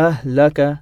أهلك